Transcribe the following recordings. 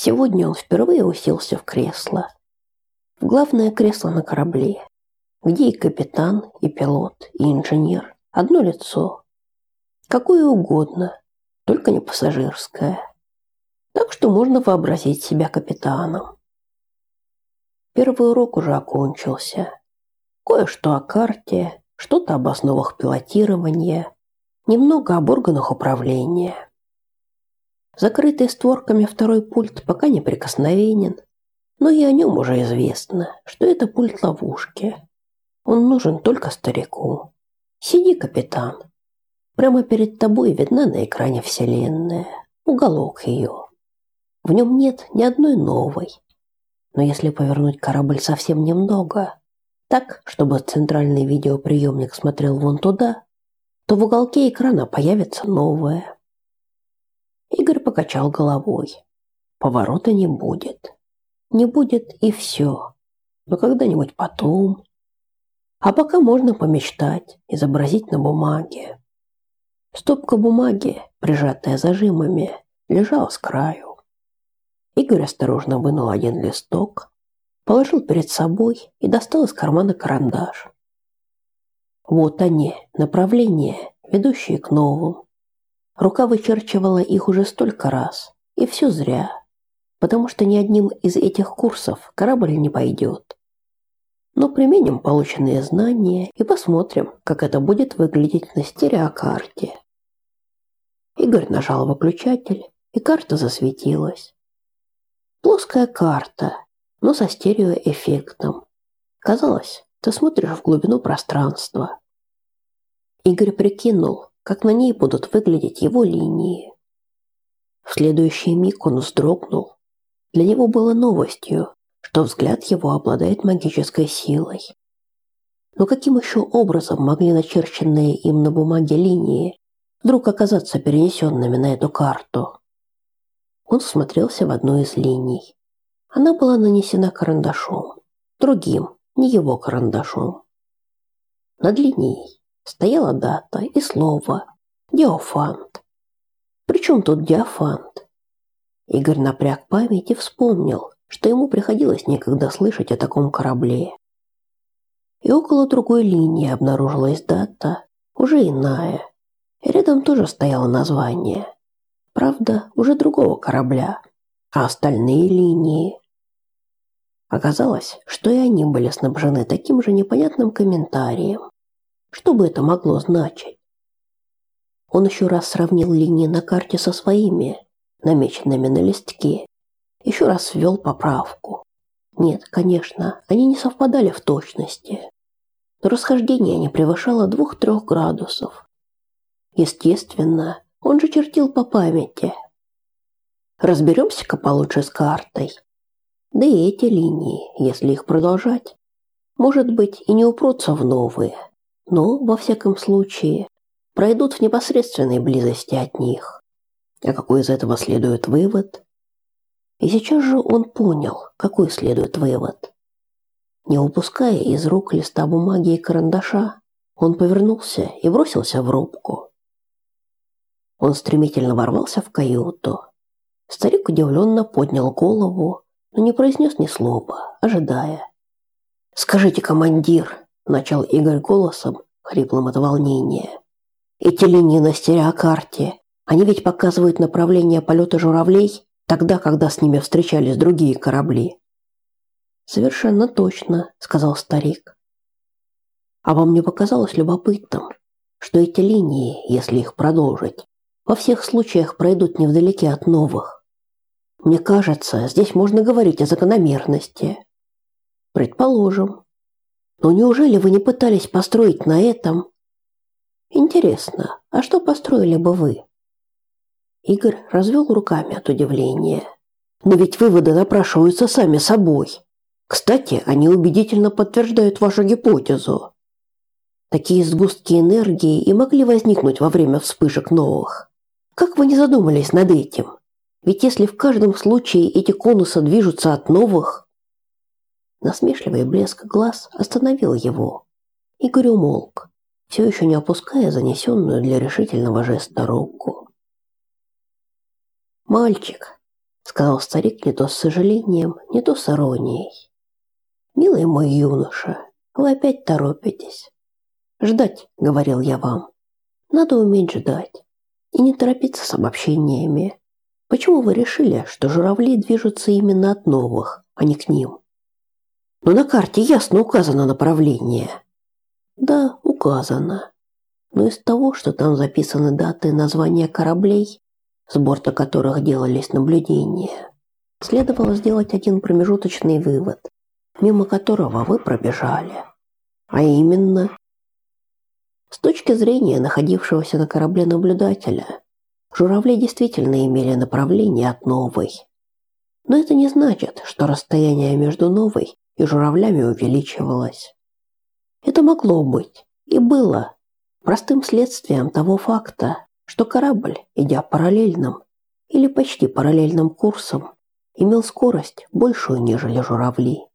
Сегодня он впервые уселся в кресло. В главное кресло на корабле, где и капитан, и пилот, и инженер одно лицо. Какое угодно, только не пассажирское. Так что можно вообразить себя капитаном. Первый урок уже окончился. Кое-что о карте, что-то об основах пилотирования, немного об органах управления. Закрытый створками второй пульт пока неприкосновенен, но и о нем уже известно, что это пульт ловушки. Он нужен только старику. Сиди, капитан. Прямо перед тобой видна на экране Вселенная, уголок ее. В нем нет ни одной новой. Но если повернуть корабль совсем немного, так, чтобы центральный видеоприемник смотрел вон туда, то в уголке экрана появится новое. Игорь покачал головой. Поворота не будет. Не будет и все. Но когда-нибудь потом. А пока можно помечтать, изобразить на бумаге. Стопка бумаги, прижатая зажимами, лежала с краю. Игорь осторожно вынул один листок, положил перед собой и достал из кармана карандаш. Вот они, направления, ведущие к новым. Рука вычерчивала их уже столько раз, и все зря, потому что ни одним из этих курсов корабль не пойдет. Но применим полученные знания и посмотрим, как это будет выглядеть на стереокарте. Игорь нажал выключатель, и карта засветилась. Плоская карта, но со стереоэффектом. Казалось, ты смотришь в глубину пространства. Игорь прикинул, как на ней будут выглядеть его линии. В следующий миг он вздрогнул. Для него было новостью, что взгляд его обладает магической силой. Но каким еще образом могли начерченные им на бумаге линии вдруг оказаться перенесенными на эту карту? Он всмотрелся в одну из линий. Она была нанесена карандашом, другим, не его карандашом. Над линией стояла дата и слово «Диофант». Причем тут диофант? Игорь напряг память и вспомнил, что ему приходилось некогда слышать о таком корабле. И около другой линии обнаружилась дата, уже иная. И рядом тоже стояло название. Правда, уже другого корабля. А остальные линии... Оказалось, что и они были снабжены таким же непонятным комментарием. Что бы это могло значить? Он еще раз сравнил линии на карте со своими, намеченными на листке, еще раз ввел поправку. Нет, конечно, они не совпадали в точности, но расхождение не превышало двух-трех градусов. Естественно, он же чертил по памяти. Разберемся-ка получше с картой. Да и эти линии, если их продолжать, может быть и не упрутся в новые, но, во всяком случае, пройдут в непосредственной близости от них. А какой из этого следует вывод? И сейчас же он понял, какой следует вывод. Не упуская из рук листа бумаги и карандаша, он повернулся и бросился в рубку. Он стремительно ворвался в каюту. Старик удивленно поднял голову, но не произнес ни слова, ожидая. «Скажите, командир», – начал Игорь голосом, хриплым от волнения. «Эти линии на стереокарте, они ведь показывают направление полета журавлей?» тогда, когда с ними встречались другие корабли. Совершенно точно, сказал старик. А вам не показалось любопытным, что эти линии, если их продолжить, во всех случаях пройдут невдалеке от новых? Мне кажется, здесь можно говорить о закономерности. Предположим. Но неужели вы не пытались построить на этом? Интересно, а что построили бы вы? Игорь развел руками от удивления. Но ведь выводы напрашиваются сами собой. Кстати, они убедительно подтверждают вашу гипотезу. Такие сгустки энергии и могли возникнуть во время вспышек новых. Как вы не задумались над этим? Ведь если в каждом случае эти конусы движутся от новых... Насмешливый блеск глаз остановил его. Игорь умолк, все еще не опуская занесенную для решительного жеста руку. «Мальчик», — сказал старик не то с сожалением, не то с иронией. Милый мой юноша, вы опять торопитесь. Ждать, говорил я вам. Надо уметь ждать и не торопиться с обобщениями. Почему вы решили, что журавли движутся именно от новых, а не к ним? Но на карте ясно указано направление. Да, указано. Но из того, что там записаны даты и названия кораблей, с борта которых делались наблюдения, следовало сделать один промежуточный вывод, мимо которого вы пробежали. А именно, с точки зрения находившегося на корабле наблюдателя, журавли действительно имели направление от новой. Но это не значит, что расстояние между новой и журавлями увеличивалось. Это могло быть и было простым следствием того факта, что корабль, идя параллельным или почти параллельным курсом, имел скорость большую, нежели журавли.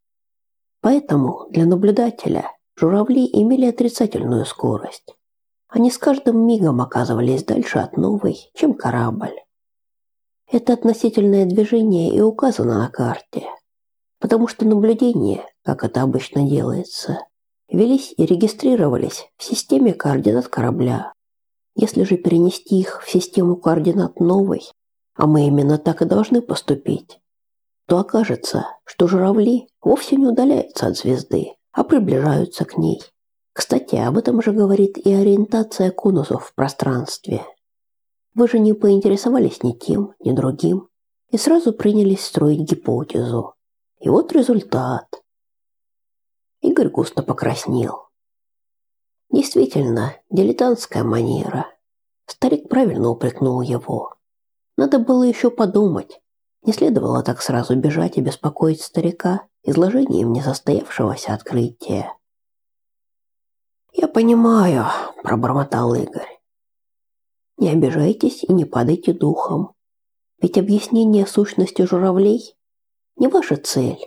Поэтому для наблюдателя журавли имели отрицательную скорость. Они с каждым мигом оказывались дальше от новой, чем корабль. Это относительное движение и указано на карте, потому что наблюдения, как это обычно делается, велись и регистрировались в системе координат корабля. Если же перенести их в систему координат новой, а мы именно так и должны поступить, то окажется, что журавли вовсе не удаляются от звезды, а приближаются к ней. Кстати, об этом же говорит и ориентация конусов в пространстве. Вы же не поинтересовались ни тем, ни другим и сразу принялись строить гипотезу. И вот результат. Игорь густо покраснел. Действительно, дилетантская манера. Старик правильно упрекнул его. Надо было еще подумать, не следовало так сразу бежать и беспокоить старика изложением несостоявшегося открытия. «Я понимаю», – пробормотал Игорь. «Не обижайтесь и не падайте духом. Ведь объяснение сущности журавлей – не ваша цель,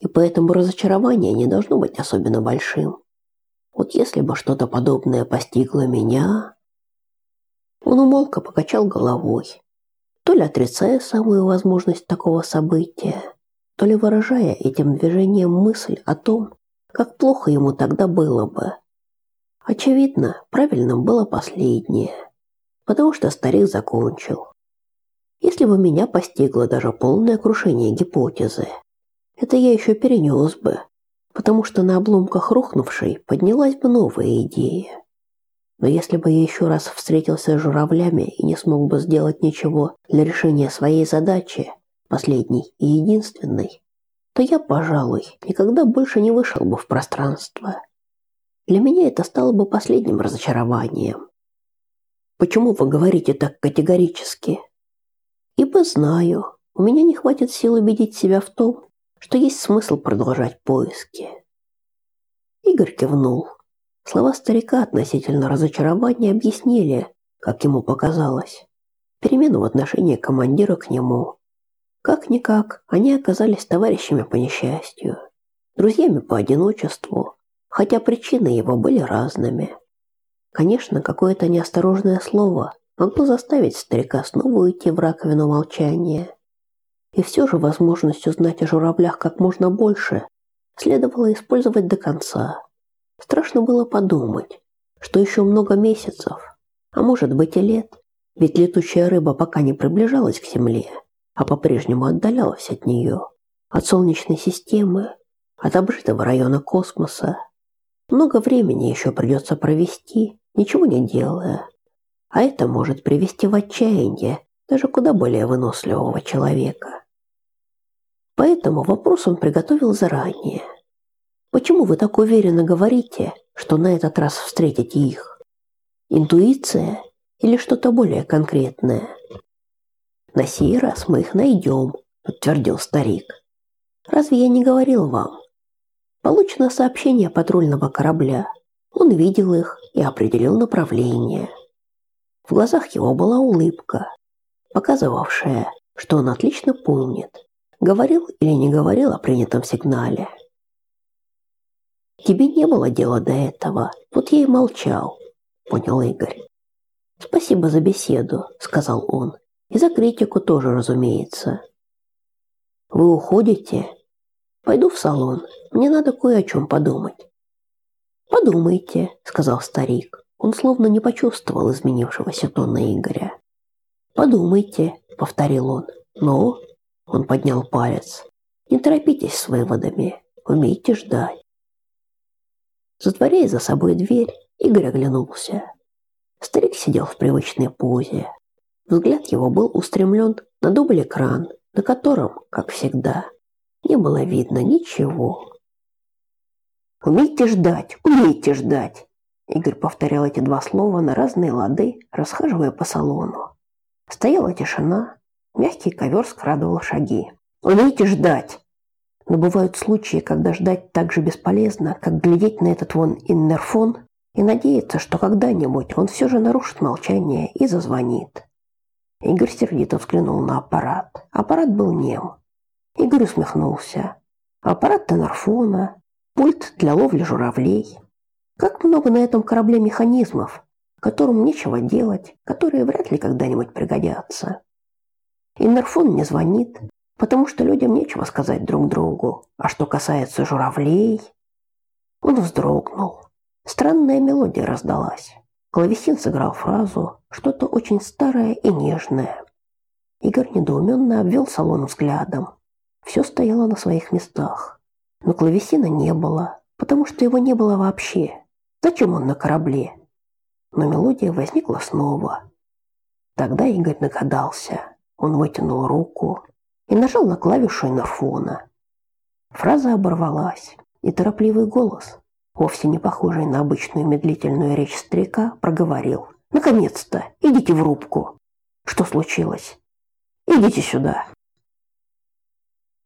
и поэтому разочарование не должно быть особенно большим. Вот если бы что-то подобное постигло меня...» Он умолко покачал головой то ли отрицая самую возможность такого события, то ли выражая этим движением мысль о том, как плохо ему тогда было бы. Очевидно, правильным было последнее, потому что старик закончил. Если бы меня постигло даже полное крушение гипотезы, это я еще перенес бы, потому что на обломках рухнувшей поднялась бы новая идея. Но если бы я еще раз встретился с журавлями и не смог бы сделать ничего для решения своей задачи, последней и единственной, то я, пожалуй, никогда больше не вышел бы в пространство. Для меня это стало бы последним разочарованием. Почему вы говорите так категорически? Ибо знаю, у меня не хватит сил убедить себя в том, что есть смысл продолжать поиски. Игорь кивнул. Слова старика относительно разочарования объяснили, как ему показалось, перемену в отношении командира к нему. Как-никак, они оказались товарищами по несчастью, друзьями по одиночеству, хотя причины его были разными. Конечно, какое-то неосторожное слово могло заставить старика снова уйти в раковину молчания. И все же возможность узнать о журавлях как можно больше следовало использовать до конца. Страшно было подумать, что еще много месяцев, а может быть и лет, ведь летучая рыба пока не приближалась к Земле, а по-прежнему отдалялась от нее, от Солнечной системы, от обжитого района космоса. Много времени еще придется провести, ничего не делая, а это может привести в отчаяние даже куда более выносливого человека. Поэтому вопрос он приготовил заранее – Почему вы так уверенно говорите, что на этот раз встретите их? Интуиция или что-то более конкретное? На сей раз мы их найдем, подтвердил старик. Разве я не говорил вам? Получено сообщение патрульного корабля. Он видел их и определил направление. В глазах его была улыбка, показывавшая, что он отлично помнит, говорил или не говорил о принятом сигнале. Тебе не было дела до этого, вот я и молчал, понял Игорь. Спасибо за беседу, сказал он. И за критику тоже, разумеется. Вы уходите? Пойду в салон. Мне надо кое о чем подумать. Подумайте, сказал старик. Он словно не почувствовал изменившегося тона Игоря. Подумайте, повторил он. Ну, он поднял палец. Не торопитесь с выводами. Умейте ждать. Затворяя за собой дверь, Игорь оглянулся. Старик сидел в привычной позе. Взгляд его был устремлен на дубль-экран, на котором, как всегда, не было видно ничего. «Умейте ждать, умейте ждать!» Игорь повторял эти два слова на разные лады, расхаживая по салону. Стояла тишина, мягкий ковер скрадывал шаги. «Умейте ждать!» Но бывают случаи, когда ждать так же бесполезно, как глядеть на этот вон иннерфон и надеяться, что когда-нибудь он все же нарушит молчание и зазвонит. Игорь сердито взглянул на аппарат. Аппарат был нем. Игорь усмехнулся. Аппарат Тенорфона, пульт для ловли журавлей. Как много на этом корабле механизмов, которым нечего делать, которые вряд ли когда-нибудь пригодятся. Иннерфон не звонит, потому что людям нечего сказать друг другу. А что касается журавлей... Он вздрогнул. Странная мелодия раздалась. Клавесин сыграл фразу, что-то очень старое и нежное. Игорь недоуменно обвел салон взглядом. Все стояло на своих местах. Но клавесина не было, потому что его не было вообще. Зачем он на корабле? Но мелодия возникла снова. Тогда Игорь нагадался. Он вытянул руку и нажал на клавишу инерфона. Фраза оборвалась, и торопливый голос, вовсе не похожий на обычную медлительную речь старика, проговорил. «Наконец-то! Идите в рубку!» «Что случилось?» «Идите сюда!»